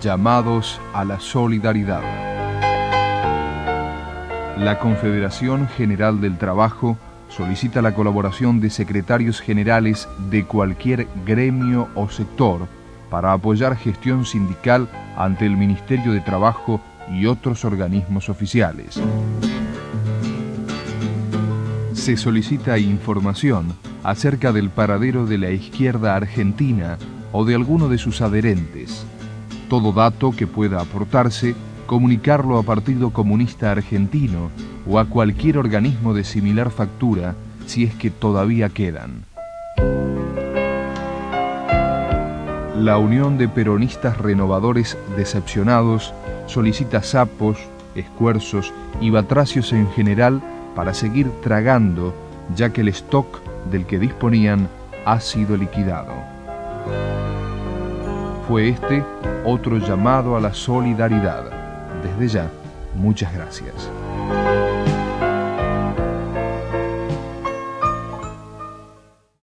llamados a la solidaridad. La Confederación General del Trabajo solicita la colaboración de secretarios generales de cualquier gremio o sector para apoyar gestión sindical ante el Ministerio de Trabajo y otros organismos oficiales. Se solicita información acerca del paradero de la izquierda argentina o de alguno de sus adherentes. Todo dato que pueda aportarse, comunicarlo a Partido Comunista Argentino o a cualquier organismo de similar factura si es que todavía quedan. La Unión de Peronistas Renovadores Decepcionados solicita sapos, escuerzos y batracios en general para seguir tragando, ya que el stock del que disponían ha sido liquidado. Fue este otro llamado a la solidaridad. Desde ya, muchas gracias.